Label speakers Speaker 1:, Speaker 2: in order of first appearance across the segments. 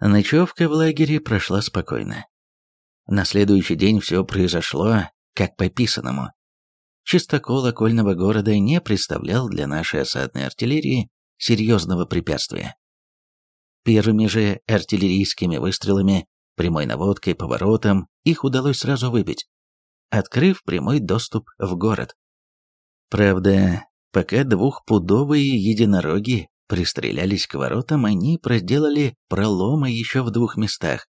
Speaker 1: Ночевка в лагере прошла спокойно. На следующий день все произошло как по писанному. Чистокол окольного города не представлял для нашей осадной артиллерии серьезного препятствия. Первыми же артиллерийскими выстрелами, прямой наводкой, поворотом их удалось сразу выбить, открыв прямой доступ в город. Правда, пока двухпудовые единороги пристрелялись к воротам, они проделали проломы еще в двух местах,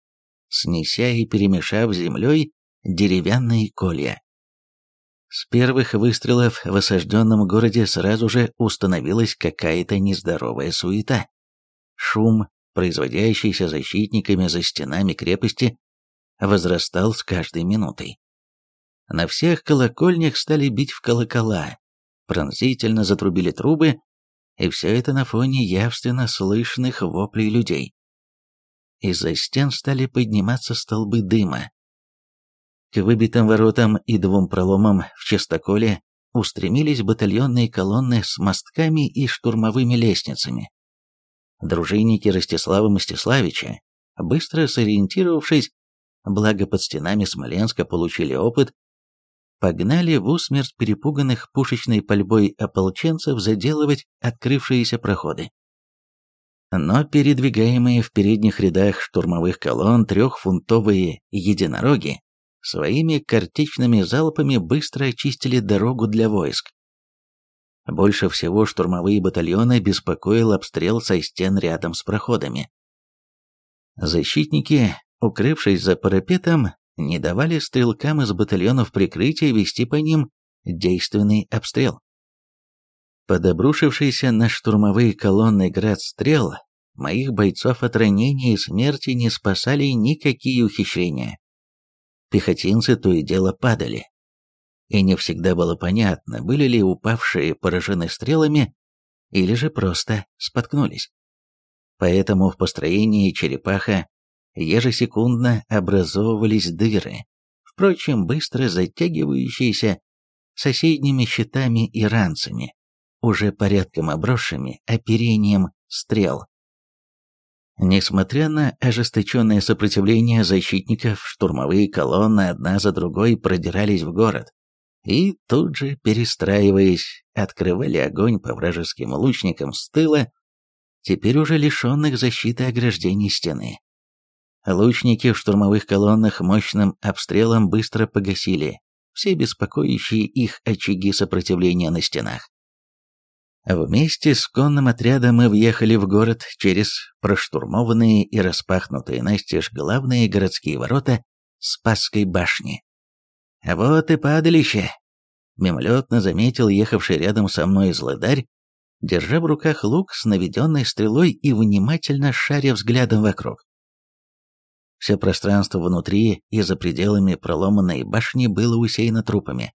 Speaker 1: снеся и перемешав землей деревянные колья. С первых выстрелов в осажденном городе сразу же установилась какая-то нездоровая суета. Шум, производящийся защитниками за стенами крепости, возрастал с каждой минутой. На всех колокольнях стали бить в колокола, пронзительно затрубили трубы, и все это на фоне явственно слышных воплей людей. Из-за стен стали подниматься столбы дыма. К выбитым воротам и двум проломам в частоколе устремились батальонные колонны с мостками и штурмовыми лестницами. Дружинники Ростислава Мстиславича, быстро сориентировавшись, благо под стенами Смоленска получили опыт, погнали в усмерть перепуганных пушечной пальбой ополченцев заделывать открывшиеся проходы. Но передвигаемые в передних рядах штурмовых колонн трехфунтовые единороги своими картечными залпами быстро очистили дорогу для войск. Больше всего штурмовые батальоны беспокоил обстрел со стен рядом с проходами. Защитники, укрывшись за парапетом, не давали стрелкам из батальонов прикрытия вести по ним действенный обстрел. Под на штурмовые колонны град стрел, моих бойцов от ранения и смерти не спасали никакие ухищрения. Пехотинцы то и дело падали. И не всегда было понятно, были ли упавшие поражены стрелами, или же просто споткнулись. Поэтому в построении черепаха ежесекундно образовывались дыры, впрочем, быстро затягивающиеся соседними щитами и ранцами, уже порядком обросшими оперением стрел. Несмотря на ожесточенное сопротивление защитников, штурмовые колонны одна за другой продирались в город и тут же, перестраиваясь, открывали огонь по вражеским лучникам с тыла, теперь уже лишенных защиты ограждений стены. Лучники в штурмовых колоннах мощным обстрелом быстро погасили все беспокоящие их очаги сопротивления на стенах. Вместе с конным отрядом мы въехали в город через проштурмованные и распахнутые настежь главные городские ворота Спасской башни. «Вот и падалище!» — мимолетно заметил ехавший рядом со мной злодарь, держа в руках лук с наведенной стрелой и внимательно шаря взглядом вокруг. Все пространство внутри и за пределами проломанной башни было усеяно трупами.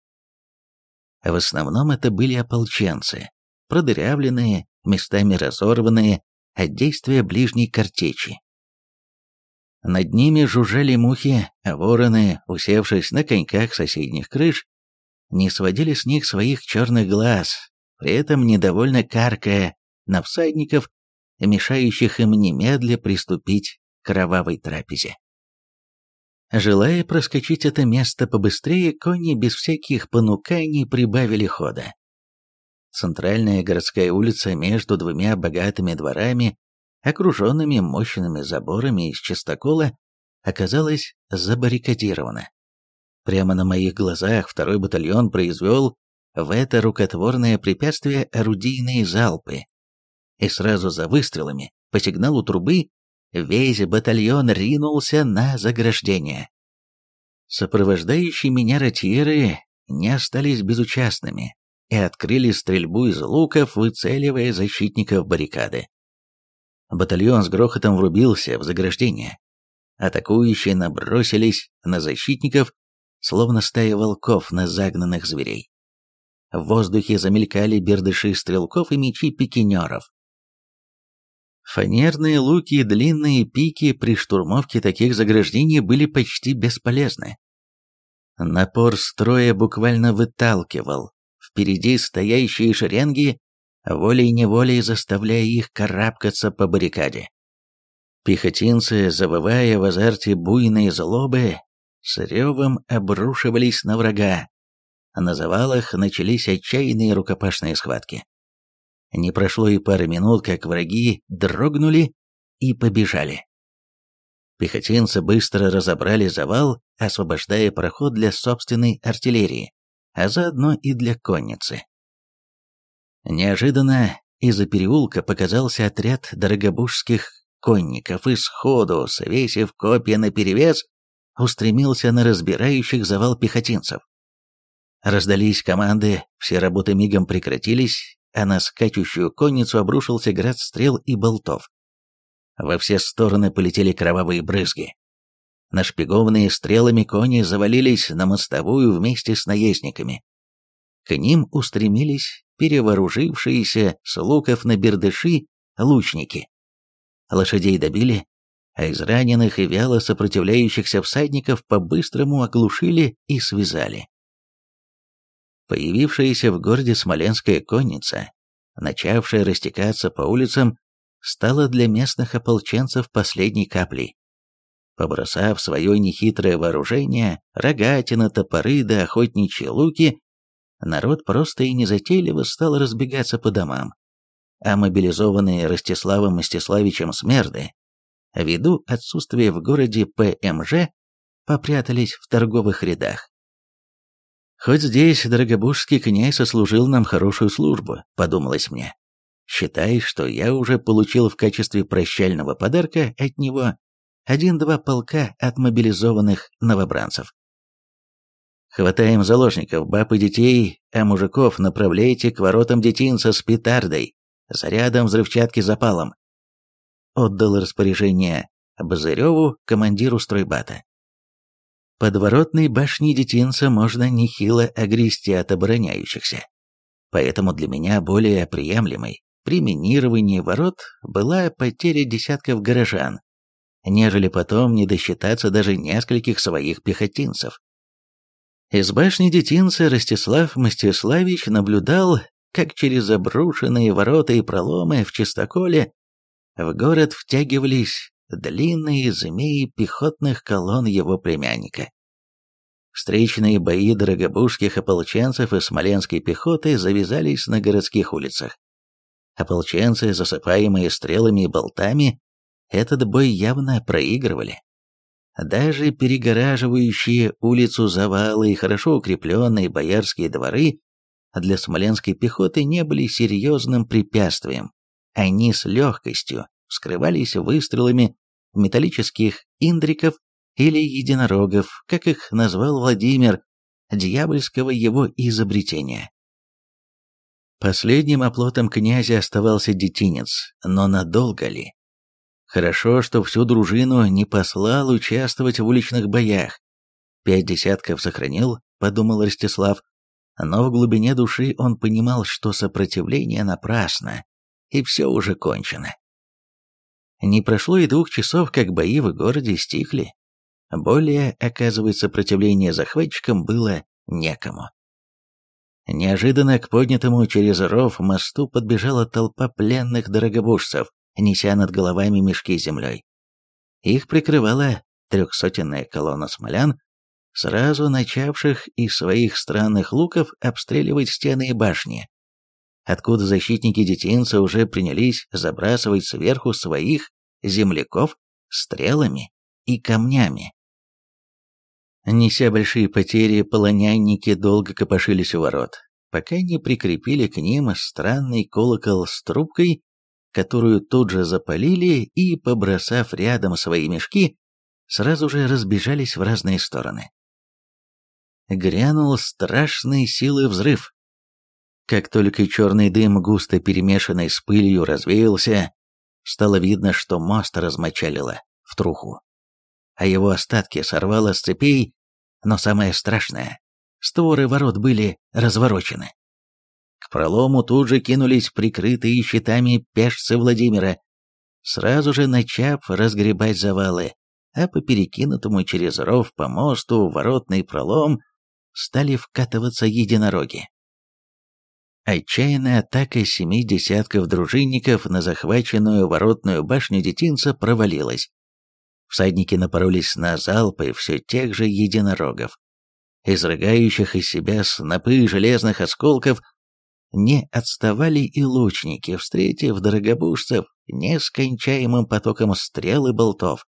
Speaker 1: В основном это были ополченцы, продырявленные, местами разорванные от действия ближней картечи. Над ними жужжали мухи, а вороны, усевшись на коньках соседних крыш, не сводили с них своих черных глаз, при этом недовольно каркая на всадников, мешающих им немедля приступить кровавой трапезе. Желая проскочить это место побыстрее, кони без всяких понуканий прибавили хода. Центральная городская улица между двумя богатыми дворами, окруженными мощными заборами из чистокола, оказалась забаррикадирована. Прямо на моих глазах второй батальон произвел в это рукотворное препятствие орудийные залпы. И сразу за выстрелами, по сигналу трубы, весь батальон ринулся на заграждение. Сопровождающие меня ротьеры не остались безучастными и открыли стрельбу из луков, выцеливая защитников баррикады. Батальон с грохотом врубился в заграждение. Атакующие набросились на защитников, словно стая волков на загнанных зверей. В воздухе замелькали бердыши стрелков и мечи пикинеров. Фанерные луки и длинные пики при штурмовке таких заграждений были почти бесполезны. Напор строя буквально выталкивал впереди стоящие шеренги, волей-неволей заставляя их карабкаться по баррикаде. Пехотинцы, завывая в азарте буйные злобы, с ревом обрушивались на врага. На завалах начались отчаянные рукопашные схватки. Не прошло и пары минут, как враги дрогнули и побежали. Пехотинцы быстро разобрали завал, освобождая проход для собственной артиллерии, а заодно и для конницы. Неожиданно из-за переулка показался отряд дорогобужских конников и сходу, свесив копья наперевес, устремился на разбирающих завал пехотинцев. Раздались команды, все работы мигом прекратились, а на скачущую конницу обрушился град стрел и болтов. Во все стороны полетели кровавые брызги. Нашпигованные стрелами кони завалились на мостовую вместе с наездниками. К ним устремились перевооружившиеся с луков на бердыши лучники. Лошадей добили, а из раненых и вяло сопротивляющихся всадников по-быстрому оглушили и связали. Появившаяся в городе Смоленская конница, начавшая растекаться по улицам, стала для местных ополченцев последней каплей. Побросав свое нехитрое вооружение, рогатина, топоры да охотничьи луки, народ просто и незатейливо стал разбегаться по домам, а мобилизованные Ростиславом Мстиславичем Смерды, ввиду отсутствия в городе ПМЖ, попрятались в торговых рядах. «Хоть здесь Дорогобужский князь сослужил нам хорошую службу», — подумалось мне. «Считай, что я уже получил в качестве прощального подарка от него один-два полка от мобилизованных новобранцев. Хватаем заложников, баб и детей, а мужиков направляйте к воротам детинца с петардой, зарядом взрывчатки запалом. Отдал распоряжение Базыреву, командиру стройбата. Подворотной башни детинца можно нехило огрести от обороняющихся. Поэтому для меня более приемлемой при минировании ворот была потеря десятков горожан, нежели потом не досчитаться даже нескольких своих пехотинцев. Из башни детинца Ростислав Мстиславич наблюдал, как через обрушенные ворота и проломы в чистоколе в город втягивались длинные змеи пехотных колонн его племянника. Встречные бои дорогобужских ополченцев и смоленской пехоты завязались на городских улицах. Ополченцы, засыпаемые стрелами и болтами, этот бой явно проигрывали. Даже перегораживающие улицу завалы и хорошо укрепленные боярские дворы для смоленской пехоты не были серьезным препятствием. Они с легкостью вскрывались выстрелами металлических индриков или единорогов, как их назвал Владимир, дьявольского его изобретения. Последним оплотом князя оставался детинец, но надолго ли? Хорошо, что всю дружину не послал участвовать в уличных боях. Пять десятков сохранил, подумал Ростислав, но в глубине души он понимал, что сопротивление напрасно, и все уже кончено. Не прошло и двух часов, как бои в городе стихли. Более оказывать сопротивление захватчикам было некому. Неожиданно к поднятому через ров мосту подбежала толпа пленных дорогобужцев, неся над головами мешки с землей. Их прикрывала трехсотенная колонна смолян, сразу начавших из своих странных луков обстреливать стены и башни, откуда защитники детинца уже принялись забрасывать сверху своих земляков стрелами и камнями. Неся большие потери, полонянники долго копошились у ворот, пока не прикрепили к ним странный колокол с трубкой, которую тут же запалили и, побросав рядом свои мешки, сразу же разбежались в разные стороны. Грянул страшной силы взрыв. Как только черный дым, густо перемешанный с пылью, развеялся, стало видно, что мост размочалило в труху а его остатки сорвало с цепей, но самое страшное — створы ворот были разворочены. К пролому тут же кинулись прикрытые щитами пешцы Владимира, сразу же начав разгребать завалы, а по перекинутому через ров по мосту воротный пролом стали вкатываться единороги. Отчаянная атака семи десятков дружинников на захваченную воротную башню детинца провалилась. Всадники напоролись на залпы все тех же единорогов, изрыгающих из себя снопы железных осколков, не отставали и лучники, встретив дорогобужцев нескончаемым потоком стрел и болтов.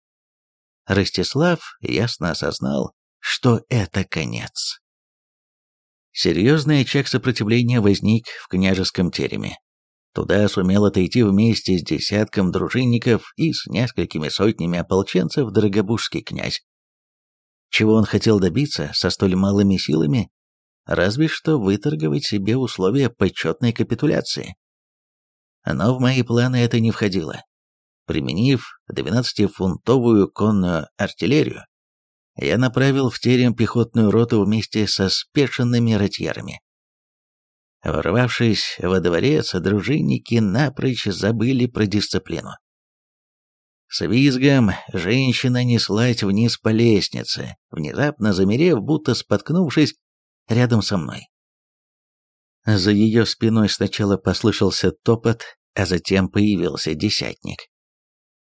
Speaker 1: Ростислав ясно осознал, что это конец. Серьезный очаг сопротивления возник в княжеском тереме. Туда сумел отойти вместе с десятком дружинников и с несколькими сотнями ополченцев дорогобужский князь. Чего он хотел добиться со столь малыми силами? Разве что выторговать себе условия почетной капитуляции. Но в мои планы это не входило. Применив 12-фунтовую конную артиллерию, я направил в терем пехотную роту вместе со спешенными ротьерами. Ворвавшись во дворец, дружинники напрочь забыли про дисциплину. С визгом женщина неслась вниз по лестнице, внезапно замерев, будто споткнувшись рядом со мной. За ее спиной сначала послышался топот, а затем появился десятник.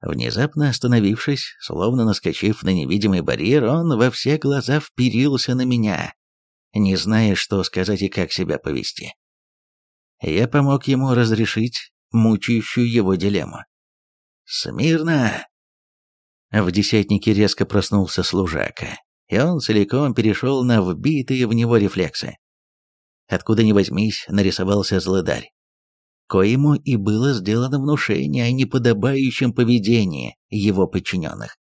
Speaker 1: Внезапно остановившись, словно наскочив на невидимый барьер, он во все глаза вперился на меня, не зная, что сказать и как себя повести. Я помог ему разрешить мучающую его дилемму. «Смирно!» В десятнике резко проснулся служака, и он целиком перешел на вбитые в него рефлексы. Откуда ни возьмись, нарисовался злыдарь коему и было сделано внушение о неподобающем поведении его подчиненных.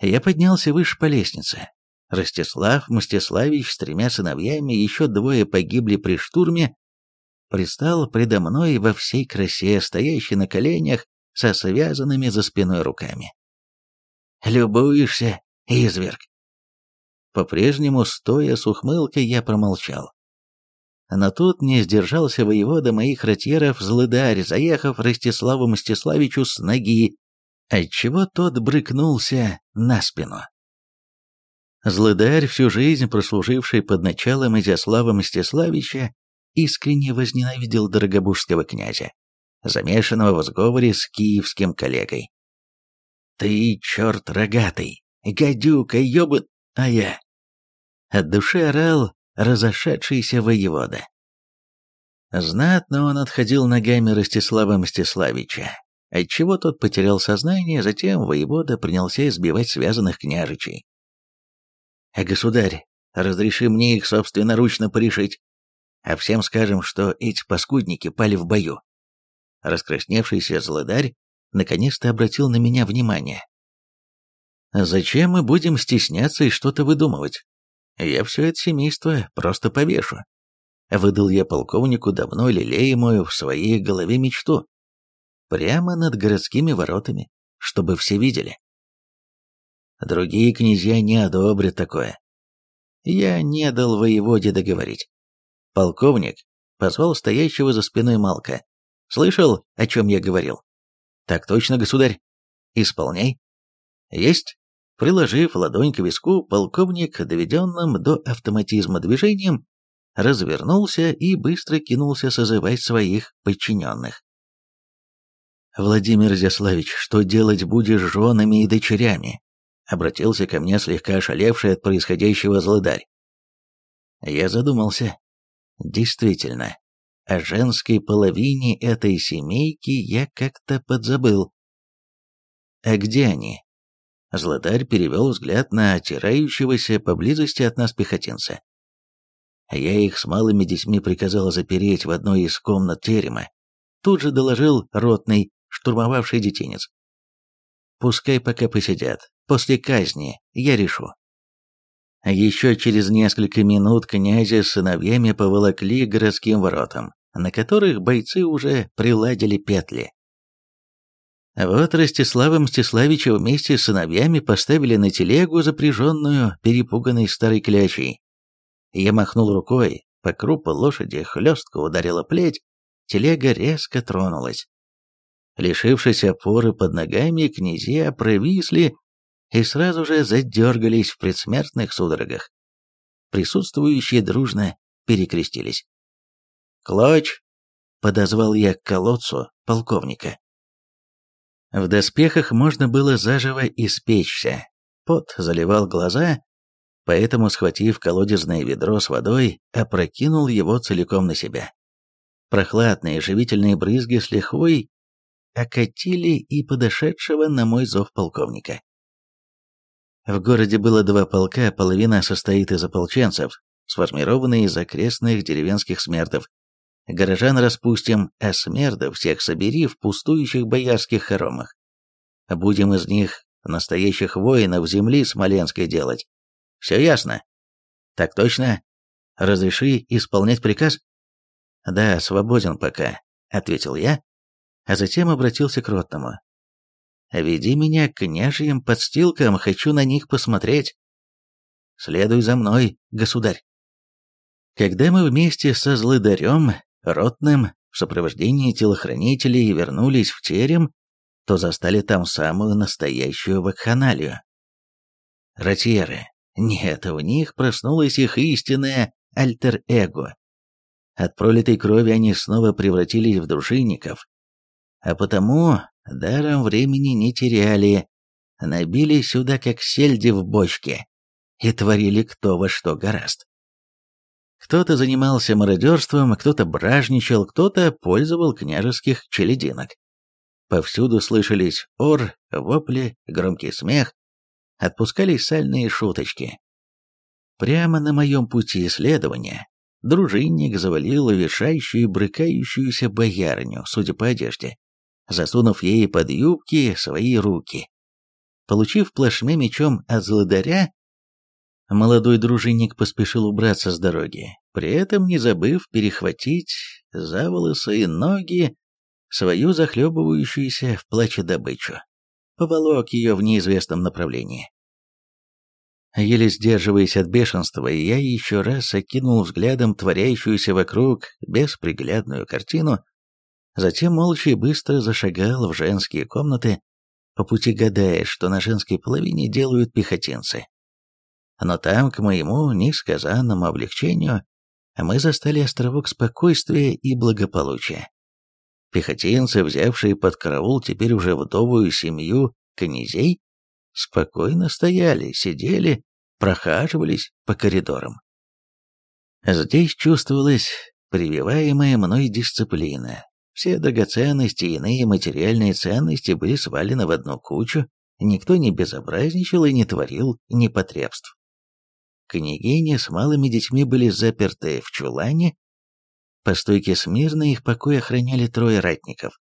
Speaker 1: Я поднялся выше по лестнице. Ростислав Мстиславич с тремя сыновьями, еще двое погибли при штурме, предстал предо мной во всей красе, стоящий на коленях со связанными за спиной руками. «Любуешься, изверг?» По-прежнему, стоя с ухмылкой, я промолчал. Но тут не сдержался воевода моих ротьеров злыдарь, заехав Ростиславу Мстиславичу с ноги, отчего тот брыкнулся на спину. Злыдарь, всю жизнь прослуживший под началом Изяслава Мстиславича, искренне возненавидел дорогобужского князя, замешанного в сговоре с киевским коллегой. «Ты, черт рогатый, гадюка, ёбан, а я...» От души орал разошедшийся воевода. Знатно он отходил ногами Ростислава Мстиславича, отчего тот потерял сознание, затем воевода принялся избивать связанных княжичей. «А государь, разреши мне их собственноручно порешить, а всем скажем, что эти паскудники пали в бою». Раскрасневшийся злодарь наконец-то обратил на меня внимание. «Зачем мы будем стесняться и что-то выдумывать? Я все это семейство просто повешу. Выдал я полковнику давно лелеемую в своей голове мечту. Прямо над городскими воротами, чтобы все видели. Другие князья не одобрят такое. Я не дал воеводе договорить. Полковник позвал стоящего за спиной Малка. Слышал, о чем я говорил? Так точно, государь. Исполняй. Есть. Приложив ладонь к виску, полковник, доведенным до автоматизма движением, развернулся и быстро кинулся созывать своих подчиненных. «Владимир Зяславич, что делать будешь с женами и дочерями?» Обратился ко мне слегка ошалевший от происходящего злодарь. Я задумался. Действительно, о женской половине этой семейки я как-то подзабыл. А где они? Златарь перевел взгляд на отирающегося поблизости от нас пехотинца. Я их с малыми детьми приказал запереть в одной из комнат терема. Тут же доложил ротный, штурмовавший детинец. Пускай пока посидят. После казни я решу. Еще через несколько минут князя с сыновьями поволокли к городским воротам, на которых бойцы уже приладили петли. Вот Ростислава Мстиславича вместе с сыновьями поставили на телегу, запряженную перепуганной старой клячей. Я махнул рукой, по крупу лошади хлестко ударила плеть, телега резко тронулась. Лишившись опоры под ногами, князья провисли и сразу же задергались в предсмертных судорогах. Присутствующие дружно перекрестились. Клоч!» — подозвал я к колодцу полковника. В доспехах можно было заживо испечься. Пот заливал глаза, поэтому, схватив колодезное ведро с водой, опрокинул его целиком на себя. Прохладные живительные брызги с лихвой окатили и подошедшего на мой зов полковника. В городе было два полка, половина состоит из ополченцев, сформированные из окрестных деревенских смердов. Горожан распустим, а смердов всех собери в пустующих боярских хоромах. Будем из них настоящих воинов земли Смоленской делать. Все ясно? Так точно. Разреши исполнять приказ? Да, свободен пока, ответил я, а затем обратился к Ротному. Веди меня к княжьим подстилкам, хочу на них посмотреть. Следуй за мной, государь. Когда мы вместе со злыдарем, ротным, в сопровождении телохранителей вернулись в терем, то застали там самую настоящую вакханалию. Ротьеры. Нет, в них проснулось их истинное альтер-эго. От пролитой крови они снова превратились в дружинников, а потому даром времени не теряли, набили сюда как сельди в бочке и творили кто во что гораст. Кто-то занимался мародерством, кто-то бражничал, кто-то пользовал княжеских челядинок. Повсюду слышались ор, вопли, громкий смех, отпускались сальные шуточки. Прямо на моем пути исследования дружинник завалил вешающую и брыкающуюся боярню, судя по одежде засунув ей под юбки свои руки. Получив плашмя мечом от злодаря, молодой дружинник поспешил убраться с дороги, при этом не забыв перехватить за волосы и ноги свою захлебывающуюся в плаче добычу. Поволок ее в неизвестном направлении. Еле сдерживаясь от бешенства, я еще раз окинул взглядом творящуюся вокруг бесприглядную картину Затем молча и быстро зашагал в женские комнаты, по пути гадая, что на женской половине делают пехотинцы. Но там, к моему несказанному облегчению, мы застали островок спокойствия и благополучия. Пехотинцы, взявшие под караул теперь уже вдовую семью князей, спокойно стояли, сидели, прохаживались по коридорам. Здесь чувствовалась прививаемая мной дисциплина, все драгоценности и иные материальные ценности были свалены в одну кучу, никто не безобразничал и не творил непотребств. Княгини с малыми детьми были заперты в чулане, по стойке смирно их покой охраняли трое ратников.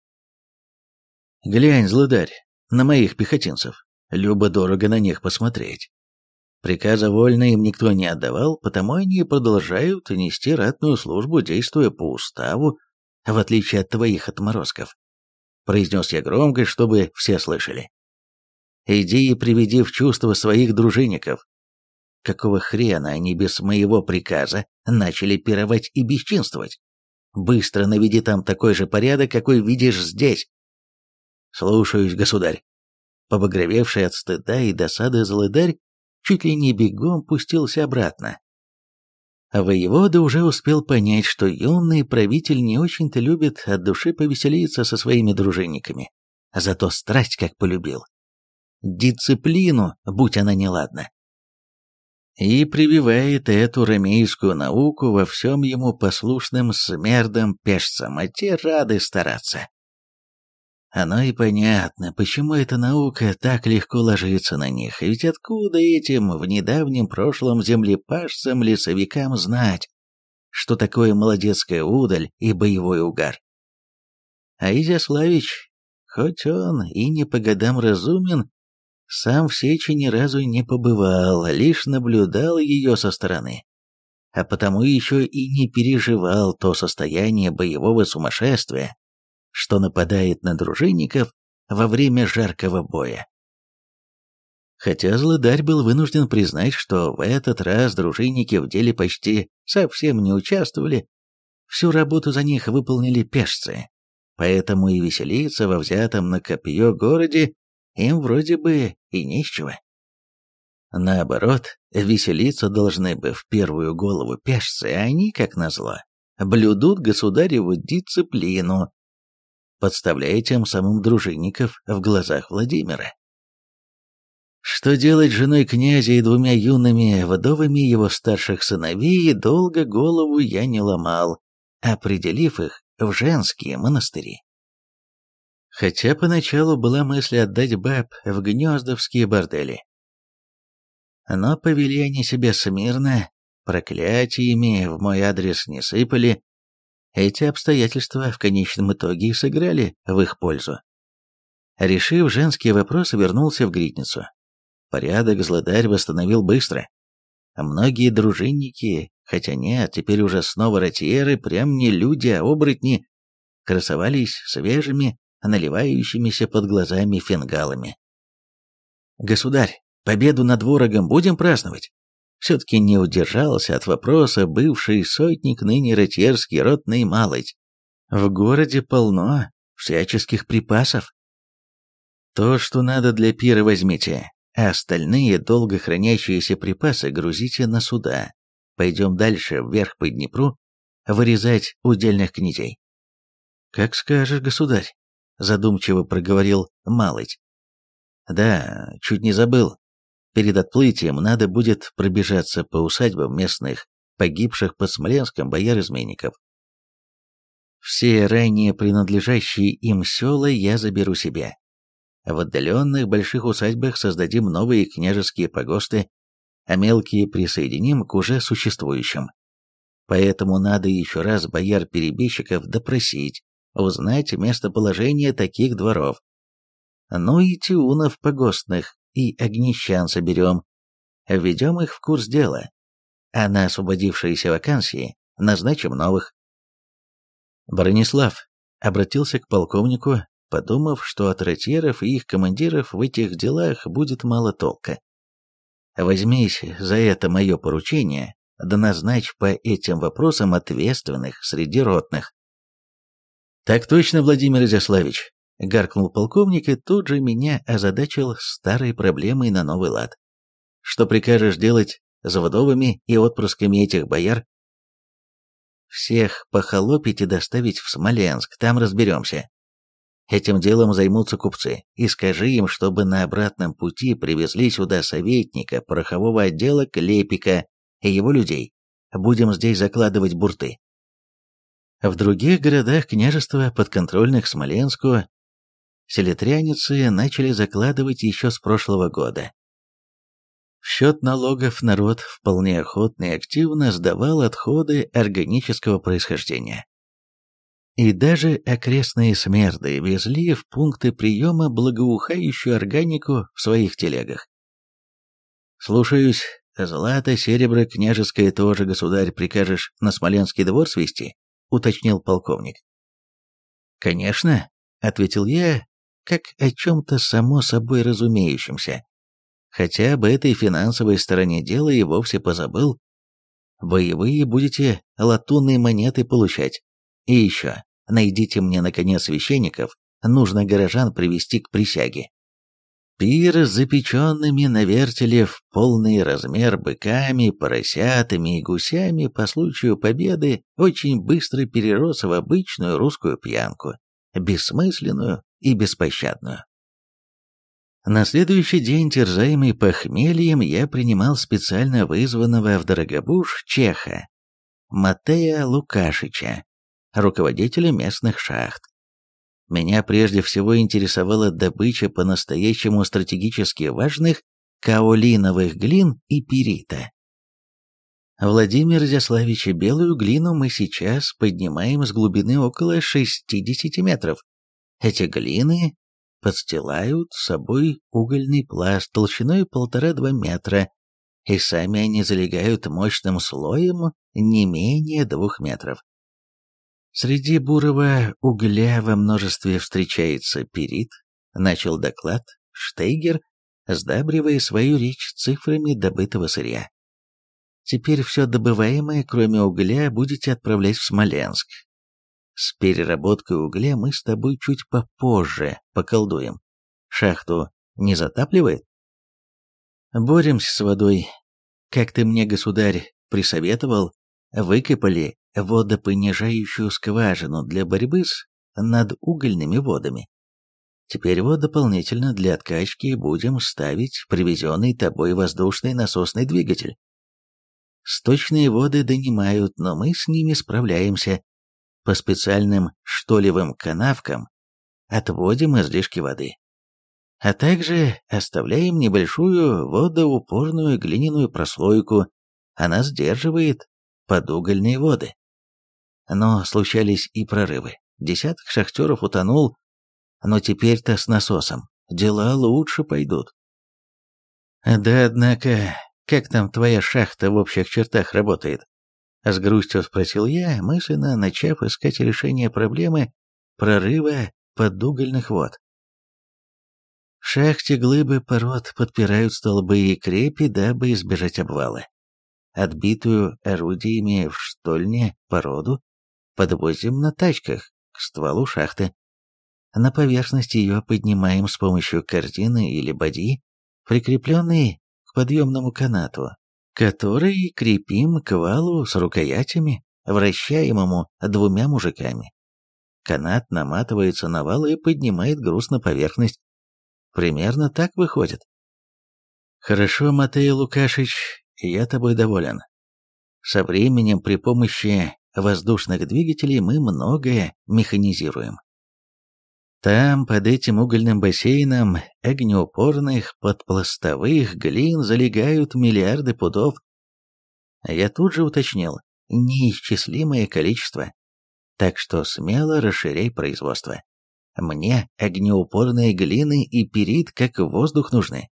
Speaker 1: «Глянь, злодарь, на моих пехотинцев, любо-дорого на них посмотреть». Приказа вольно им никто не отдавал, потому они продолжают нести ратную службу, действуя по уставу в отличие от твоих отморозков», — произнес я громко, чтобы все слышали. «Иди и приведи в чувство своих дружинников. Какого хрена они без моего приказа начали пировать и бесчинствовать? Быстро наведи там такой же порядок, какой видишь здесь». «Слушаюсь, государь». Побагровевший от стыда и досады злыдарь чуть ли не бегом пустился обратно, а воевода уже успел понять, что юный правитель не очень-то любит от души повеселиться со своими дружинниками, зато страсть как полюбил. Дисциплину, будь она неладна. И прививает эту ромейскую науку во всем ему послушным смердам-пешцам, а те рады стараться. Оно и понятно, почему эта наука так легко ложится на них, ведь откуда этим в недавнем прошлом землепашцам-лесовикам знать, что такое молодецкая удаль и боевой угар? А Изяславич, хоть он и не по годам разумен, сам в Сечи ни разу не побывал, лишь наблюдал ее со стороны, а потому еще и не переживал то состояние боевого сумасшествия, что нападает на дружинников во время жаркого боя. Хотя злыдарь был вынужден признать, что в этот раз дружинники в деле почти совсем не участвовали, всю работу за них выполнили пешцы, поэтому и веселиться во взятом на копье городе им вроде бы и не с чего. Наоборот, веселиться должны бы в первую голову пешцы, а они, как назло, блюдут государеву дисциплину, подставляя тем самым дружинников в глазах Владимира. Что делать женой князя и двумя юными вдовами его старших сыновей, долго голову я не ломал, определив их в женские монастыри. Хотя поначалу была мысль отдать баб в гнездовские бордели. Но повели они себя смирно, проклятиями в мой адрес не сыпали. Эти обстоятельства в конечном итоге и сыграли в их пользу. Решив женские вопросы, вернулся в Гридницу. Порядок злодарь восстановил быстро. Многие дружинники, хотя нет, теперь уже снова ротьеры, прям не люди, а оборотни, красовались свежими, наливающимися под глазами фингалами. «Государь, победу над ворогом будем праздновать?» Все-таки не удержался от вопроса бывший сотник, ныне ротьерский ротный малость. В городе полно всяческих припасов. То, что надо для пира, возьмите, а остальные долго хранящиеся припасы грузите на суда. Пойдем дальше, вверх по Днепру, вырезать удельных князей. «Как скажешь, государь», — задумчиво проговорил Малыть. «Да, чуть не забыл. Перед отплытием надо будет пробежаться по усадьбам местных, погибших под Смоленском бояр-изменников. Все ранее принадлежащие им села я заберу себе. В отдаленных больших усадьбах создадим новые княжеские погосты, а мелкие присоединим к уже существующим. Поэтому надо еще раз бояр-перебежчиков допросить, узнать местоположение таких дворов. Ну и тиунов погостных и огнищан соберем, введем их в курс дела, а на освободившиеся вакансии назначим новых. Бронислав обратился к полковнику, подумав, что от ротьеров и их командиров в этих делах будет мало толка. Возьмись за это мое поручение, да назначь по этим вопросам ответственных среди ротных. Так точно, Владимир Изяславич, гаркнул полковник и тут же меня озадачил старой проблемой на новый лад. Что прикажешь делать с вдовами и отпрысками этих бояр? Всех похолопить и доставить в Смоленск, там разберемся. Этим делом займутся купцы, и скажи им, чтобы на обратном пути привезли сюда советника порохового отдела Клепика и его людей. Будем здесь закладывать бурты. В других городах княжества, подконтрольных Смоленску, селитряницы начали закладывать еще с прошлого года. В счет налогов народ вполне охотно и активно сдавал отходы органического происхождения. И даже окрестные смерды везли в пункты приема благоухающую органику в своих телегах. «Слушаюсь, злато, серебро, княжеское тоже, государь, прикажешь на Смоленский двор свести?» — уточнил полковник. «Конечно», — ответил я, как о чем-то само собой разумеющемся. Хотя об этой финансовой стороне дела и вовсе позабыл. Боевые будете латунные монеты получать. И еще, найдите мне, наконец, священников, нужно горожан привести к присяге. Пир с запеченными на вертеле в полный размер быками, поросятами и гусями по случаю победы очень быстро перерос в обычную русскую пьянку, бессмысленную и беспощадную. На следующий день, терзаемый похмельем, я принимал специально вызванного в Дорогобуж чеха, Матея Лукашича, руководителя местных шахт. Меня прежде всего интересовала добыча по-настоящему стратегически важных каолиновых глин и перита. Владимир Зяславич, белую глину мы сейчас поднимаем с глубины около 60 метров. Эти глины подстилают собой угольный пласт толщиной полтора-два метра, и сами они залегают мощным слоем не менее двух метров. Среди бурого угля во множестве встречается перит, начал доклад Штейгер, сдабривая свою речь цифрами добытого сырья. Теперь все добываемое, кроме угля, будете отправлять в Смоленск. С переработкой угля мы с тобой чуть попозже поколдуем. Шахту не затапливает? Боремся с водой. Как ты мне, государь, присоветовал, выкопали водопонижающую скважину для борьбы с надугольными водами. Теперь вот дополнительно для откачки будем ставить привезенный тобой воздушный насосный двигатель. Сточные воды донимают, но мы с ними справляемся. По специальным штолевым канавкам отводим излишки воды. А также оставляем небольшую водоупорную глиняную прослойку, она сдерживает подугольные воды. Но случались и прорывы. Десяток шахтеров утонул, но теперь-то с насосом. Дела лучше пойдут. Да, однако, как там твоя шахта в общих чертах работает? С грустью спросил я, мысленно начав искать решение проблемы прорыва подугольных вод. В шахте глыбы пород подпирают столбы и крепи, дабы избежать обвала. Отбитую орудиями в штольне породу подвозим на тачках к стволу шахты. На поверхность ее поднимаем с помощью корзины или бадьи, прикрепленной к подъемному канату, который крепим к валу с рукоятями, вращаемому двумя мужиками. Канат наматывается на вал и поднимает груз на поверхность. Примерно так выходит. Хорошо, Матей Лукашич, я тобой доволен. Со временем при помощи воздушных двигателей мы многое механизируем. Там, под этим угольным бассейном, огнеупорных подпластовых глин залегают миллиарды пудов. Я тут же уточнил, неисчислимое количество. Так что смело расширяй производство. Мне огнеупорные глины и перит как воздух нужны.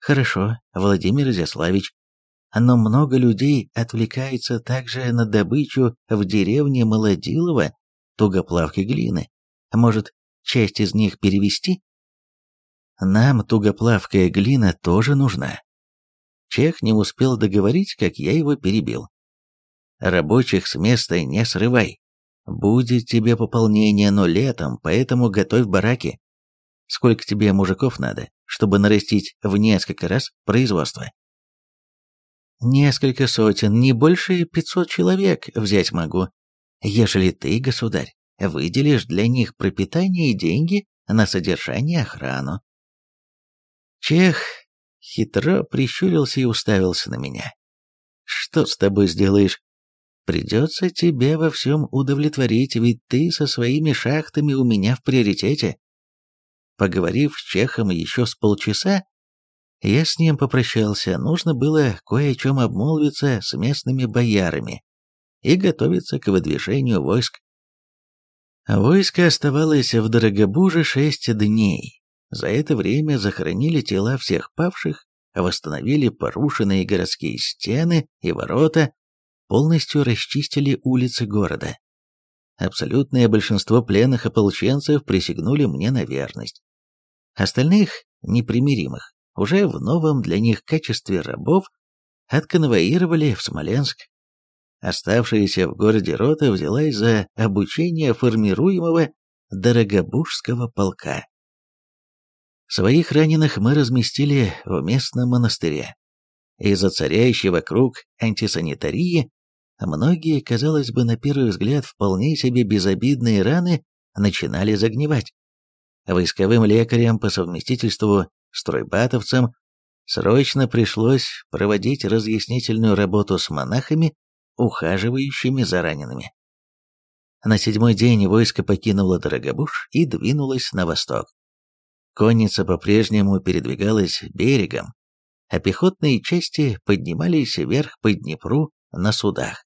Speaker 1: Хорошо, Владимир Изяславич, но много людей отвлекается также на добычу в деревне Молодилово тугоплавки глины. Может, часть из них перевести? Нам тугоплавкая глина тоже нужна. Чех не успел договорить, как я его перебил. Рабочих с места не срывай. Будет тебе пополнение, но летом, поэтому готовь бараки. Сколько тебе мужиков надо, чтобы нарастить в несколько раз производство? Несколько сотен, не больше пятьсот человек взять могу. Ежели ты, государь, выделишь для них пропитание и деньги на содержание охрану. Чех хитро прищурился и уставился на меня. Что с тобой сделаешь? Придется тебе во всем удовлетворить, ведь ты со своими шахтами у меня в приоритете. Поговорив с Чехом еще с полчаса, я с ним попрощался, нужно было кое о чем обмолвиться с местными боярами и готовиться к выдвижению войск. Войско оставалось в Дорогобуже шесть дней. За это время захоронили тела всех павших, восстановили порушенные городские стены и ворота, полностью расчистили улицы города. Абсолютное большинство пленных ополченцев присягнули мне на верность. Остальных, непримиримых, уже в новом для них качестве рабов отконвоировали в Смоленск. Оставшаяся в городе рота взялась за обучение формируемого Дорогобужского полка. Своих раненых мы разместили в местном монастыре. Из-за царящей вокруг антисанитарии многие, казалось бы, на первый взгляд, вполне себе безобидные раны начинали загнивать. Войсковым лекарям по совместительству стройбатовцам срочно пришлось проводить разъяснительную работу с монахами, ухаживающими за ранеными. На седьмой день войско покинуло Дорогобуж и двинулось на восток. Конница по-прежнему передвигалась берегом, а пехотные части поднимались вверх по Днепру на судах.